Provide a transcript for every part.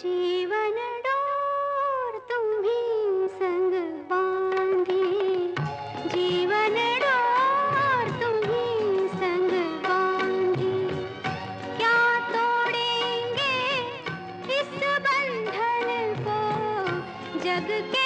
जीवन डोर तुम्हें संग बांधे। जीवन डोर तुम्हें संग बांधे। क्या तोड़ेंगे इस बंधन को जग के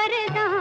वरदान